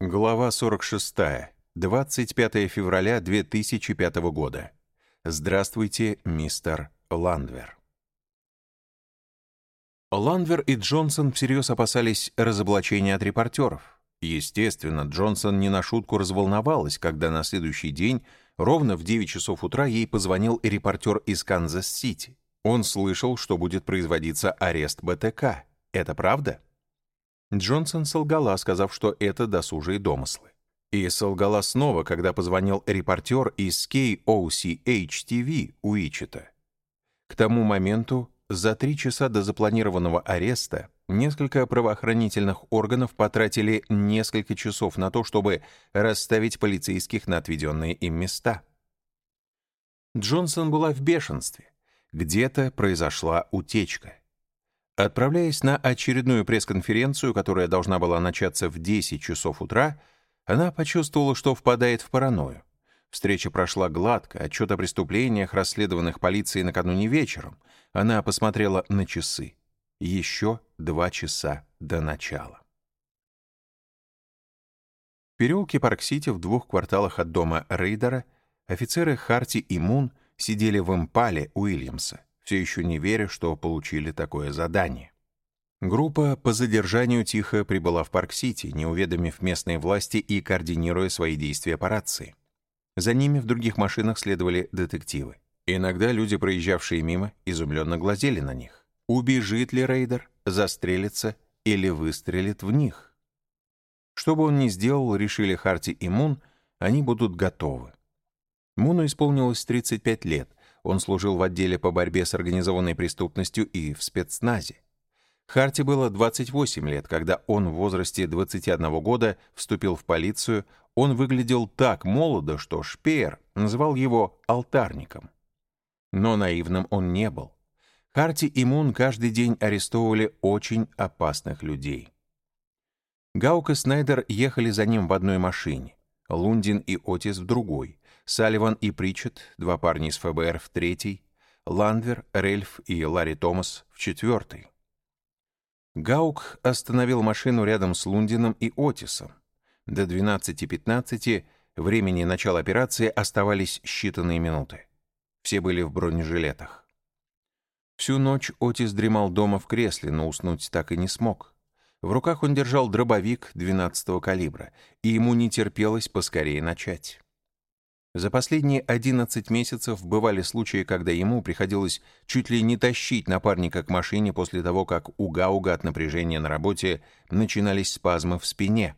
Глава 46. 25 февраля 2005 года. Здравствуйте, мистер Ландвер. Ландвер и Джонсон всерьез опасались разоблачения от репортеров. Естественно, Джонсон не на шутку разволновалась, когда на следующий день, ровно в 9 часов утра, ей позвонил репортер из Канзас-Сити. Он слышал, что будет производиться арест БТК. Это правда? Джонсон солгала, сказав, что это досужие домыслы. И солгала снова, когда позвонил репортер из KOCH-TV Уичета. К тому моменту, за три часа до запланированного ареста, несколько правоохранительных органов потратили несколько часов на то, чтобы расставить полицейских на отведенные им места. Джонсон была в бешенстве. Где-то произошла утечка. Отправляясь на очередную пресс-конференцию, которая должна была начаться в 10 часов утра, она почувствовала, что впадает в паранойю. Встреча прошла гладко, отчет о преступлениях, расследованных полицией накануне вечером. Она посмотрела на часы. Еще два часа до начала. В переулке Парк-Сити в двух кварталах от дома Рейдера офицеры Харти и Мун сидели в импале Уильямса все еще не веря, что получили такое задание. Группа по задержанию тихо прибыла в Парк-Сити, не уведомив местные власти и координируя свои действия по рации. За ними в других машинах следовали детективы. Иногда люди, проезжавшие мимо, изумленно глазели на них. Убежит ли Рейдер, застрелится или выстрелит в них? Что бы он ни сделал, решили Харти и Мун, они будут готовы. Муну исполнилось 35 лет, он служил в отделе по борьбе с организованной преступностью и в спецназе. Харти было 28 лет, когда он в возрасте 21 года вступил в полицию. Он выглядел так молодо, что Шпеер называл его «алтарником». Но наивным он не был. Харти и Мун каждый день арестовывали очень опасных людей. Гаук и Снайдер ехали за ним в одной машине, Лундин и Отис в другой. Салливан и Причет, два парня из ФБР в третий, Ландвер, Рельф и Ларри Томас в четвертый. Гаук остановил машину рядом с Лундином и Отисом. До 12.15 времени начала операции оставались считанные минуты. Все были в бронежилетах. Всю ночь Отис дремал дома в кресле, но уснуть так и не смог. В руках он держал дробовик 12-го калибра, и ему не терпелось поскорее начать. За последние 11 месяцев бывали случаи, когда ему приходилось чуть ли не тащить напарника к машине после того, как у Гауга от напряжения на работе начинались спазмы в спине.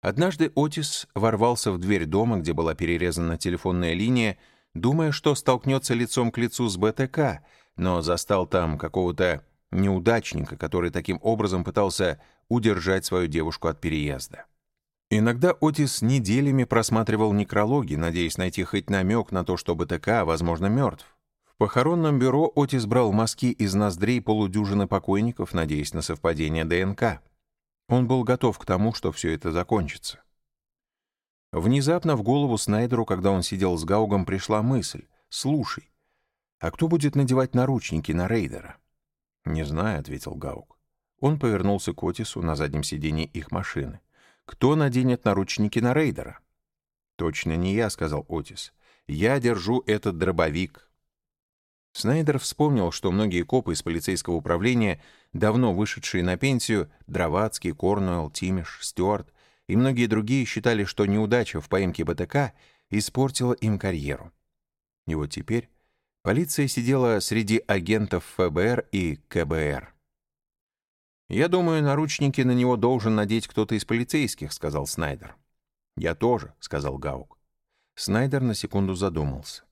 Однажды Отис ворвался в дверь дома, где была перерезана телефонная линия, думая, что столкнется лицом к лицу с БТК, но застал там какого-то неудачника, который таким образом пытался удержать свою девушку от переезда. Иногда Отис неделями просматривал некрологи, надеясь найти хоть намек на то, что БТК, возможно, мертв. В похоронном бюро Отис брал мазки из ноздрей полудюжины покойников, надеясь на совпадение ДНК. Он был готов к тому, что все это закончится. Внезапно в голову Снайдеру, когда он сидел с Гаугом, пришла мысль. «Слушай, а кто будет надевать наручники на рейдера?» «Не знаю», — ответил Гауг. Он повернулся к Отису на заднем сиденье их машины. Кто наденет наручники на рейдера? «Точно не я», — сказал Отис. «Я держу этот дробовик». Снайдер вспомнил, что многие копы из полицейского управления, давно вышедшие на пенсию, Дровацкий, Корнуэлл, Тимиш, Стюарт и многие другие считали, что неудача в поимке БТК испортила им карьеру. И вот теперь полиция сидела среди агентов ФБР и КБР. «Я думаю, наручники на него должен надеть кто-то из полицейских», — сказал Снайдер. «Я тоже», — сказал Гаук. Снайдер на секунду задумался.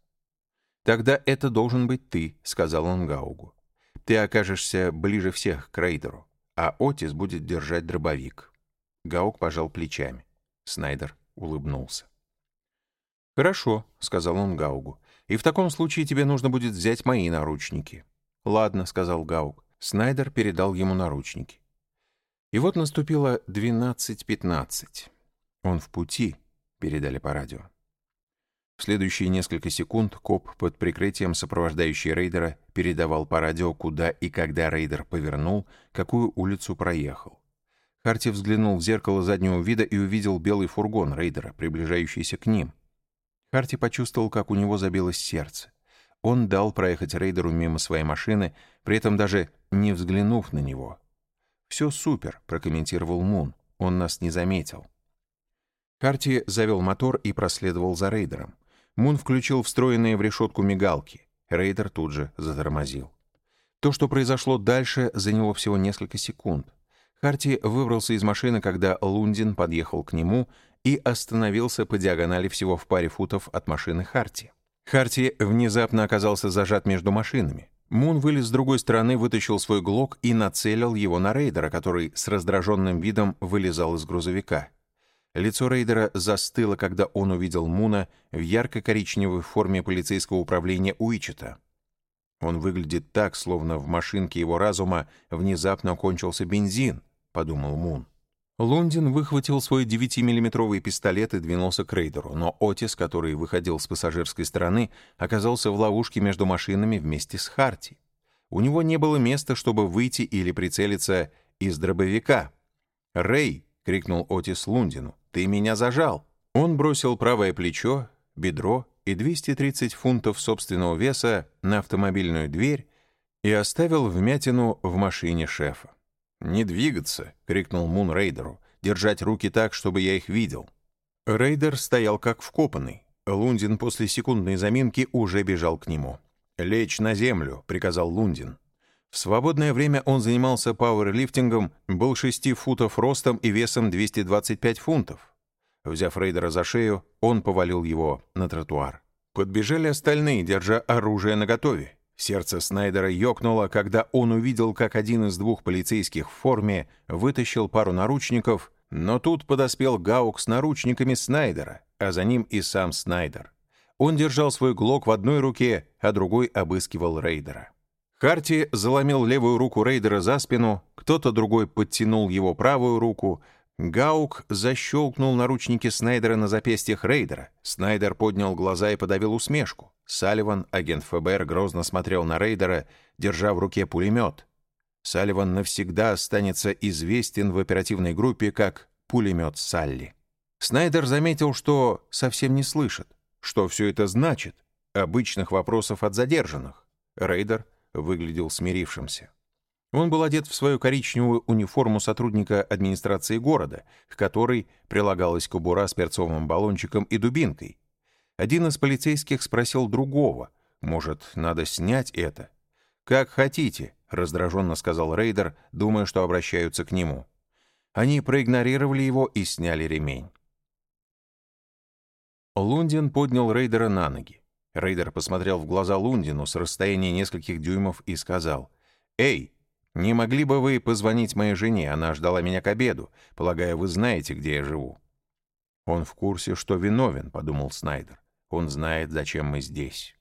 «Тогда это должен быть ты», — сказал он Гаугу. «Ты окажешься ближе всех к рейдеру, а Отис будет держать дробовик». Гаук пожал плечами. Снайдер улыбнулся. «Хорошо», — сказал он Гаугу. «И в таком случае тебе нужно будет взять мои наручники». «Ладно», — сказал Гаук. Снайдер передал ему наручники. И вот наступило 12.15. Он в пути, передали по радио. В следующие несколько секунд коп под прикрытием сопровождающий рейдера передавал по радио, куда и когда рейдер повернул, какую улицу проехал. Харти взглянул в зеркало заднего вида и увидел белый фургон Рейдера, приближающийся к ним. Харти почувствовал, как у него забилось сердце. Он дал проехать Рейдеру мимо своей машины, при этом даже не взглянув на него. «Все супер», — прокомментировал Мун. «Он нас не заметил». Харти завел мотор и проследовал за Рейдером. Мун включил встроенные в решетку мигалки. Рейдер тут же затормозил. То, что произошло дальше, заняло всего несколько секунд. Харти выбрался из машины, когда Лундин подъехал к нему и остановился по диагонали всего в паре футов от машины Харти. Харти внезапно оказался зажат между машинами. Мун вылез с другой стороны, вытащил свой глок и нацелил его на рейдера, который с раздраженным видом вылезал из грузовика. Лицо рейдера застыло, когда он увидел Муна в ярко-коричневой форме полицейского управления Уичета. Он выглядит так, словно в машинке его разума внезапно кончился бензин, подумал Мун. Лундин выхватил свой 9-миллиметровый пистолет и двинулся к рейдеру, но Отис, который выходил с пассажирской стороны, оказался в ловушке между машинами вместе с Харти. У него не было места, чтобы выйти или прицелиться из дробовика. «Рэй!» — крикнул Отис Лундину. «Ты меня зажал!» Он бросил правое плечо, бедро и 230 фунтов собственного веса на автомобильную дверь и оставил вмятину в машине шефа. «Не двигаться!» — крикнул Мун Рейдеру. «Держать руки так, чтобы я их видел». Рейдер стоял как вкопанный. Лундин после секундной заминки уже бежал к нему. «Лечь на землю», — приказал Лундин. В свободное время он занимался пауэрлифтингом, был 6 футов ростом и весом 225 фунтов. Взяв рейдера за шею, он повалил его на тротуар. Подбежали остальные, держа оружие наготове. Сердце Снайдера ёкнуло, когда он увидел, как один из двух полицейских в форме вытащил пару наручников, но тут подоспел Гаук с наручниками Снайдера, а за ним и сам Снайдер. Он держал свой глок в одной руке, а другой обыскивал рейдера. Харти заломил левую руку рейдера за спину, кто-то другой подтянул его правую руку, Гаук защелкнул наручники Снайдера на запястьях рейдера. Снайдер поднял глаза и подавил усмешку. Салливан, агент ФБР, грозно смотрел на рейдера, держа в руке пулемет. Салливан навсегда останется известен в оперативной группе как «пулемет Салли». Снайдер заметил, что совсем не слышит. Что все это значит? Обычных вопросов от задержанных. Рейдер выглядел смирившимся. Он был одет в свою коричневую униформу сотрудника администрации города, к которой прилагалась кобура с перцовым баллончиком и дубинкой. Один из полицейских спросил другого, может, надо снять это? «Как хотите», — раздраженно сказал рейдер, думая, что обращаются к нему. Они проигнорировали его и сняли ремень. Лундин поднял рейдера на ноги. Рейдер посмотрел в глаза Лундину с расстояния нескольких дюймов и сказал, «Эй, не могли бы вы позвонить моей жене? Она ждала меня к обеду. Полагаю, вы знаете, где я живу». «Он в курсе, что виновен», — подумал Снайдер. «Он знает, зачем мы здесь».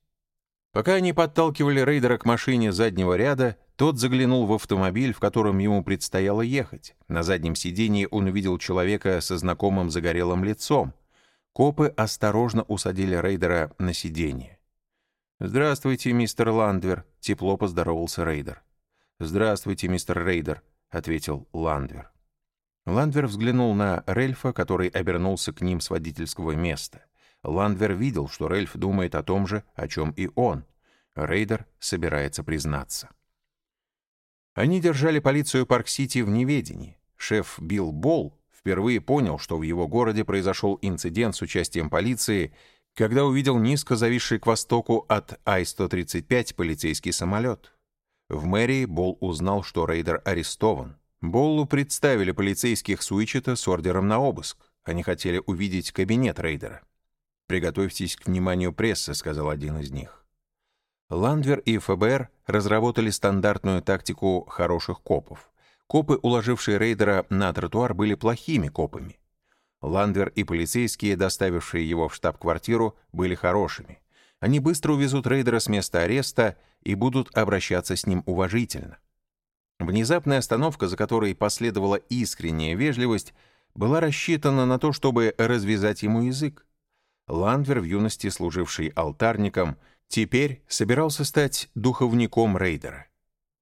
Пока они подталкивали рейдера к машине заднего ряда, тот заглянул в автомобиль, в котором ему предстояло ехать. На заднем сиденье он увидел человека со знакомым загорелым лицом. Копы осторожно усадили рейдера на сиденье. «Здравствуйте, мистер Ландвер», — тепло поздоровался рейдер. «Здравствуйте, мистер Рейдер», — ответил Ландвер. Ландвер взглянул на Рельфа, который обернулся к ним с водительского места. Ландвер видел, что Рельф думает о том же, о чем и он. Рейдер собирается признаться. Они держали полицию Парк-Сити в неведении. Шеф Билл Болл впервые понял, что в его городе произошел инцидент с участием полиции, когда увидел низко зависший к востоку от Ай-135 полицейский самолет. В мэрии Болл узнал, что рейдер арестован. Боллу представили полицейских Суичета с ордером на обыск. Они хотели увидеть кабинет рейдера. «Приготовьтесь к вниманию прессы», — сказал один из них. Ландвер и ФБР разработали стандартную тактику хороших копов. Копы, уложившие рейдера на тротуар, были плохими копами. Ландвер и полицейские, доставившие его в штаб-квартиру, были хорошими. Они быстро увезут рейдера с места ареста и будут обращаться с ним уважительно. Внезапная остановка, за которой последовала искренняя вежливость, была рассчитана на то, чтобы развязать ему язык. Ландвер, в юности служивший алтарником, теперь собирался стать духовником рейдера.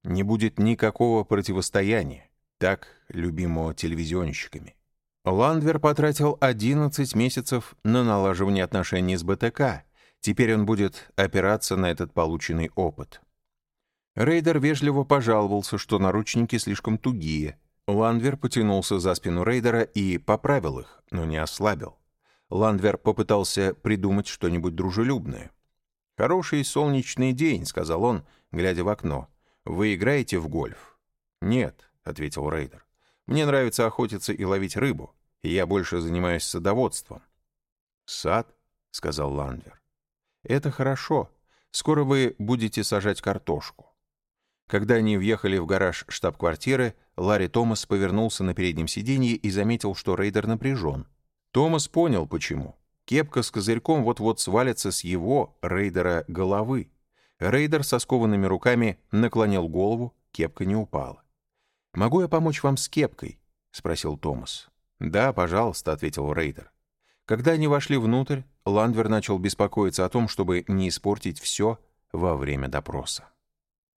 Не будет никакого противостояния. так любимый телевизионщиками. Ландвер потратил 11 месяцев на налаживание отношений с БТК. Теперь он будет опираться на этот полученный опыт. Рейдер вежливо пожаловался, что наручники слишком тугие. Ландвер потянулся за спину Рейдера и поправил их, но не ослабил. Ландвер попытался придумать что-нибудь дружелюбное. «Хороший солнечный день», — сказал он, глядя в окно. «Вы играете в гольф?» «Нет», — ответил Рейдер. «Мне нравится охотиться и ловить рыбу, и я больше занимаюсь садоводством». «Сад?» — сказал Ландвер. «Это хорошо. Скоро вы будете сажать картошку». Когда они въехали в гараж штаб-квартиры, Ларри Томас повернулся на переднем сиденье и заметил, что Рейдер напряжен. Томас понял, почему. Кепка с козырьком вот-вот свалится с его, рейдера, головы. Рейдер со скованными руками наклонил голову, кепка не упала. «Могу я помочь вам с кепкой?» — спросил Томас. «Да, пожалуйста», — ответил Рейдер. Когда они вошли внутрь, Ландвер начал беспокоиться о том, чтобы не испортить все во время допроса.